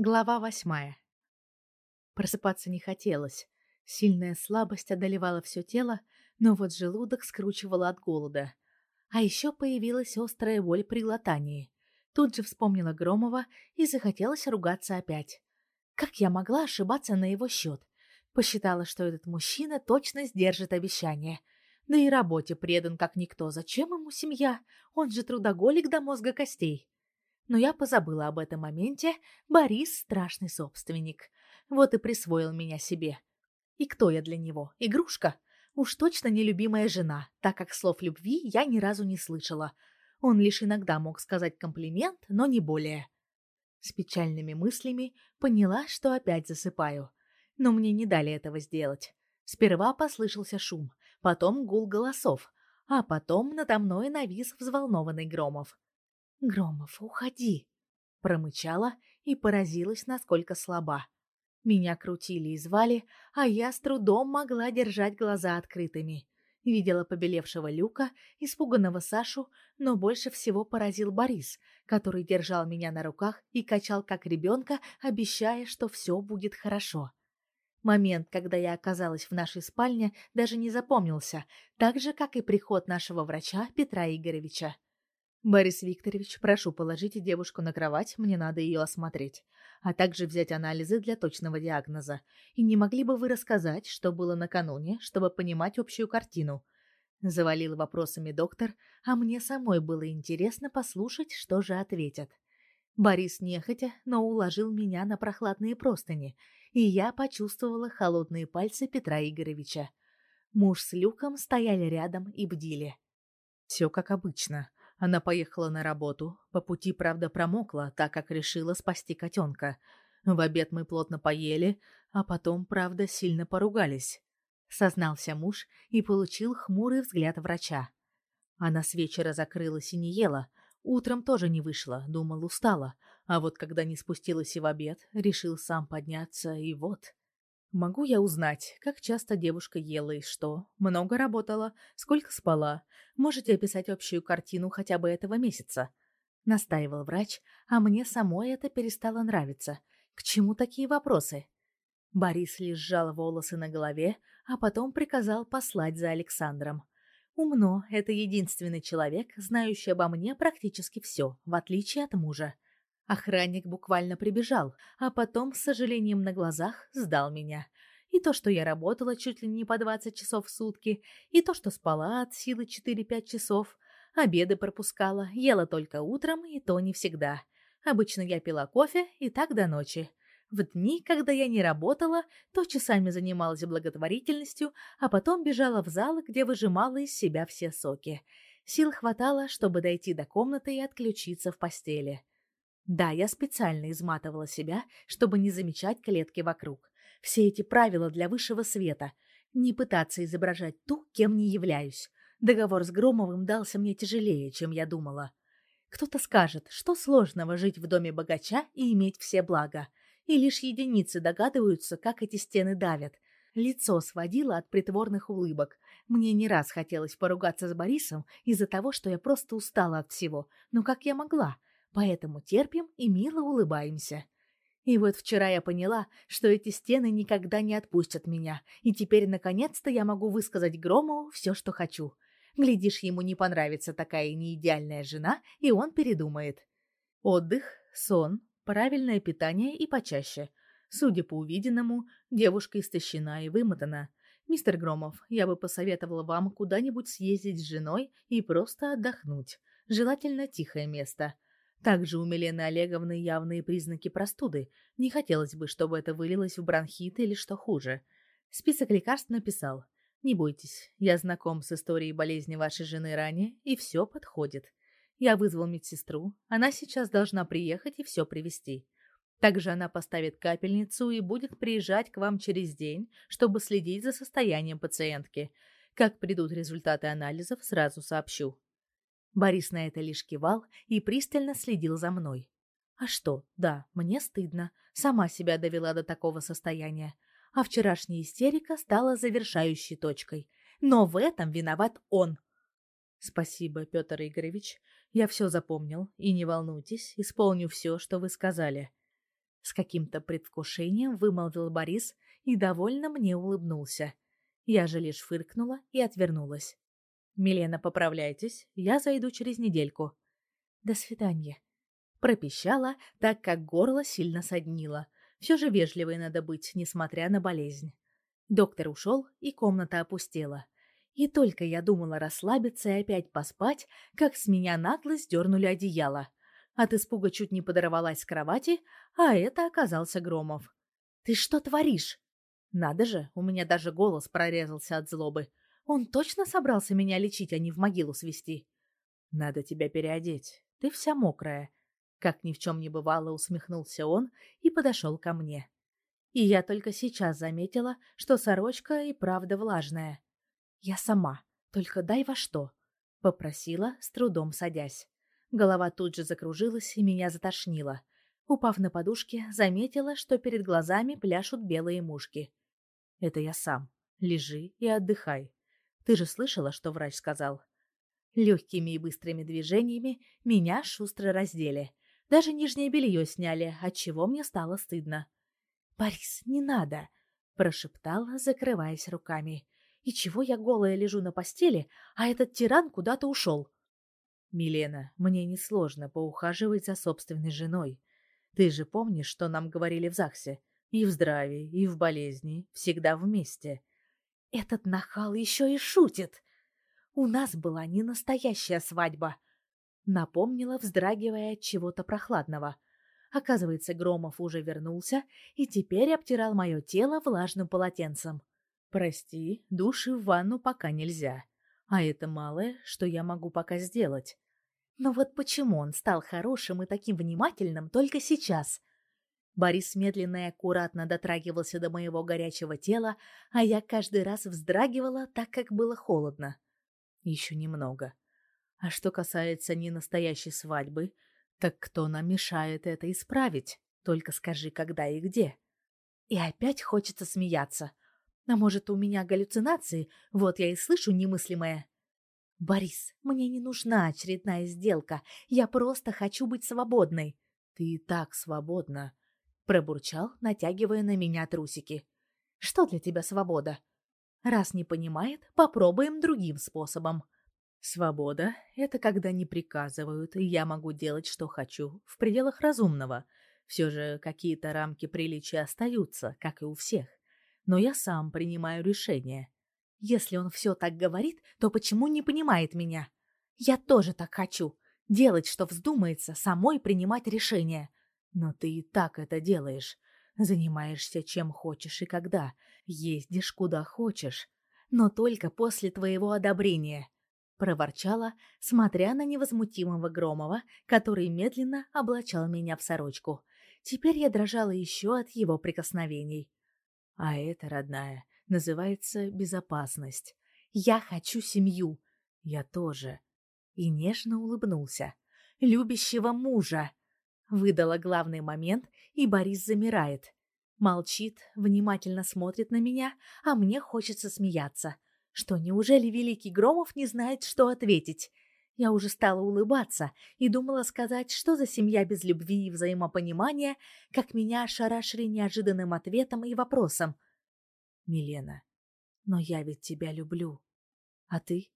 Глава восьмая. Просыпаться не хотелось. Сильная слабость одолевала все тело, но вот желудок скручивало от голода. А еще появилась острая боль при глотании. Тут же вспомнила Громова и захотелось ругаться опять. Как я могла ошибаться на его счет? Посчитала, что этот мужчина точно сдержит обещание. Да и работе предан как никто. Зачем ему семья? Он же трудоголик до мозга костей но я позабыла об этом моменте. Борис — страшный собственник. Вот и присвоил меня себе. И кто я для него? Игрушка? Уж точно нелюбимая жена, так как слов любви я ни разу не слышала. Он лишь иногда мог сказать комплимент, но не более. С печальными мыслями поняла, что опять засыпаю. Но мне не дали этого сделать. Сперва послышался шум, потом гул голосов, а потом надо мной навис взволнованный Громов. «Громов, уходи!» Промычала и поразилась, насколько слаба. Меня крутили и звали, а я с трудом могла держать глаза открытыми. Видела побелевшего Люка, испуганного Сашу, но больше всего поразил Борис, который держал меня на руках и качал как ребенка, обещая, что все будет хорошо. Момент, когда я оказалась в нашей спальне, даже не запомнился, так же, как и приход нашего врача Петра Игоревича. Борис Викторович, прошу положите девушку на кровать, мне надо ее осмотреть, а также взять анализы для точного диагноза. И не могли бы вы рассказать, что было накануне, чтобы понимать общую картину? Завалил вопросами доктор, а мне самой было интересно послушать, что же ответят. Борис нехотя, но уложил меня на прохладные простыни, и я почувствовала холодные пальцы Петра Игоревича. Муж с Люком стояли рядом и бдили. Все как обычно. Она поехала на работу. По пути, правда, промокла, так как решила спасти котенка. В обед мы плотно поели, а потом, правда, сильно поругались. Сознался муж и получил хмурый взгляд врача. Она с вечера закрылась и не ела. Утром тоже не вышла, думал, устала. А вот когда не спустилась и в обед, решил сам подняться, и вот... Могу я узнать, как часто девушка ела и что, много работала, сколько спала? Можете описать общую картину хотя бы этого месяца? Настаивал врач, а мне самой это перестало нравиться. К чему такие вопросы? Борис лишь сжал волосы на голове, а потом приказал послать за Александром. Умно, это единственный человек, знающий обо мне практически все, в отличие от мужа. Охранник буквально прибежал, а потом, с сожалением на глазах, сдал меня. И то, что я работала чуть ли не по 20 часов в сутки, и то, что спала от силы 4-5 часов, обеды пропускала, ела только утром, и то не всегда. Обычно я пила кофе, и так до ночи. В дни, когда я не работала, то часами занималась благотворительностью, а потом бежала в зал, где выжимала из себя все соки. Сил хватало, чтобы дойти до комнаты и отключиться в постели. Да, я специально изматывала себя, чтобы не замечать клетки вокруг. Все эти правила для высшего света. Не пытаться изображать ту, кем не являюсь. Договор с Громовым дался мне тяжелее, чем я думала. Кто-то скажет, что сложного жить в доме богача и иметь все блага. И лишь единицы догадываются, как эти стены давят. Лицо сводило от притворных улыбок. Мне не раз хотелось поругаться с Борисом из-за того, что я просто устала от всего. Но как я могла? Поэтому терпим и мило улыбаемся. И вот вчера я поняла, что эти стены никогда не отпустят меня, и теперь наконец-то я могу высказать Громову все, что хочу. Глядишь, ему не понравится такая неидеальная жена, и он передумает. Отдых, сон, правильное питание и почаще. Судя по увиденному, девушка истощена и вымотана. Мистер Громов, я бы посоветовала вам куда-нибудь съездить с женой и просто отдохнуть. Желательно тихое место – также у Милены Олеговны явные признаки простуды. Не хотелось бы, чтобы это вылилось в бронхит или что хуже. Список лекарств написал. Не бойтесь, я знаком с историей болезни вашей жены ранее, и все подходит. Я вызвал медсестру, она сейчас должна приехать и все привезти. Также она поставит капельницу и будет приезжать к вам через день, чтобы следить за состоянием пациентки. Как придут результаты анализов, сразу сообщу. Борис на это лишь кивал и пристально следил за мной. А что? Да, мне стыдно. Сама себя довела до такого состояния. А вчерашняя истерика стала завершающей точкой. Но в этом виноват он. Спасибо, Петр Игоревич. Я все запомнил. И не волнуйтесь, исполню все, что вы сказали. С каким-то предвкушением вымолвил Борис и довольно мне улыбнулся. Я же лишь фыркнула и отвернулась. «Милена, поправляйтесь, я зайду через недельку». «До свидания», — пропищала, так как горло сильно соднило. Все же вежливой надо быть, несмотря на болезнь. Доктор ушел, и комната опустела. И только я думала расслабиться и опять поспать, как с меня нагло сдернули одеяло. От испуга чуть не подорвалась с кровати, а это оказался Громов. «Ты что творишь?» Надо же, у меня даже голос прорезался от злобы. Он точно собрался меня лечить, а не в могилу свести. «Надо тебя переодеть. Ты вся мокрая». Как ни в чем не бывало, усмехнулся он и подошел ко мне. И я только сейчас заметила, что сорочка и правда влажная. «Я сама. Только дай во что», — попросила, с трудом садясь. Голова тут же закружилась и меня затошнило. Упав на подушке, заметила, что перед глазами пляшут белые мушки. «Это я сам. Лежи и отдыхай. Ты же слышала, что врач сказал?» Легкими и быстрыми движениями меня шустро раздели. Даже нижнее белье сняли, отчего мне стало стыдно. «Борис, не надо!» — прошептала, закрываясь руками. «И чего я голая лежу на постели, а этот тиран куда-то ушел?» «Милена, мне несложно поухаживать за собственной женой. Ты же помнишь, что нам говорили в ЗАГСе? И в здравии, и в болезни, всегда вместе». «Этот нахал еще и шутит!» «У нас была не настоящая свадьба», — напомнила, вздрагивая от чего-то прохладного. Оказывается, Громов уже вернулся и теперь обтирал мое тело влажным полотенцем. «Прости, души в ванну пока нельзя», а это малое, что я могу пока сделать. Но вот почему он стал хорошим и таким внимательным только сейчас? Борис медленно и аккуратно дотрагивался до моего горячего тела, а я каждый раз вздрагивала, так как было холодно. Еще немного. А что касается ненастоящей свадьбы, так кто нам мешает это исправить? Только скажи, когда и где. И опять хочется смеяться. А может, у меня галлюцинации? Вот я и слышу немыслимое. Борис, мне не нужна очередная сделка. Я просто хочу быть свободной. Ты и так свободна, пробурчал, натягивая на меня трусики. Что для тебя свобода? Раз не понимает, попробуем другим способом. Свобода — это когда не приказывают, и я могу делать, что хочу, в пределах разумного. Все же какие-то рамки приличия остаются, как и у всех но я сам принимаю решение. Если он все так говорит, то почему не понимает меня? Я тоже так хочу. Делать, что вздумается, самой принимать решения. Но ты и так это делаешь. Занимаешься чем хочешь и когда. Ездишь куда хочешь. Но только после твоего одобрения. Проворчала, смотря на невозмутимого Громова, который медленно облачал меня в сорочку. Теперь я дрожала еще от его прикосновений. А это, родная, называется безопасность. Я хочу семью. Я тоже. И нежно улыбнулся. Любящего мужа. Выдала главный момент, и Борис замирает. Молчит, внимательно смотрит на меня, а мне хочется смеяться. Что, неужели Великий Громов не знает, что ответить? Я уже стала улыбаться и думала сказать, что за семья без любви и взаимопонимания, как меня ошарашили неожиданным ответом и вопросом. «Милена, но я ведь тебя люблю. А ты?»